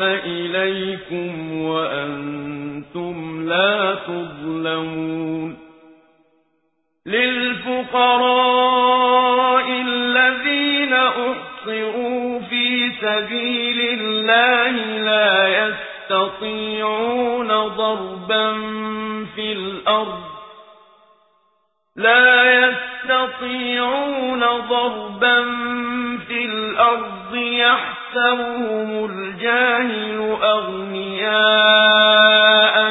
إليكم وأنتم لا تظلمون للفقراء الذين أحصروا في سبيل الله لا يستطيعون ضربا في الأرض لا يستطيعون ضربا في الأرض يحسبهم الجاهل أغنياء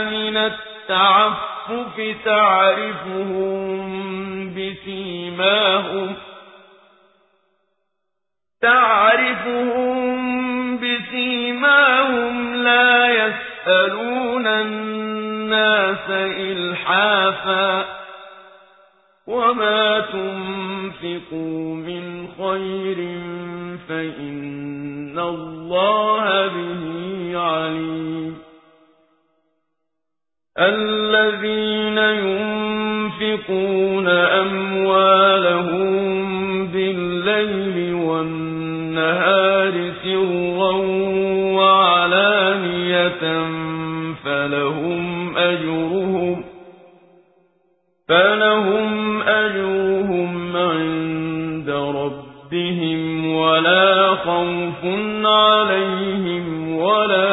من التعفف تعرفهم بسيماهم تعرفهم بسيماهم لا يسألون الناس إلحافا وما تنفقوا من خير فإن الله به عليم الذين ينفقون أموالهم بالليل والنهار سرا وعلانية فلهم أجرهم فلهم أجرهم عند ربهم ولا خوف عليهم ولا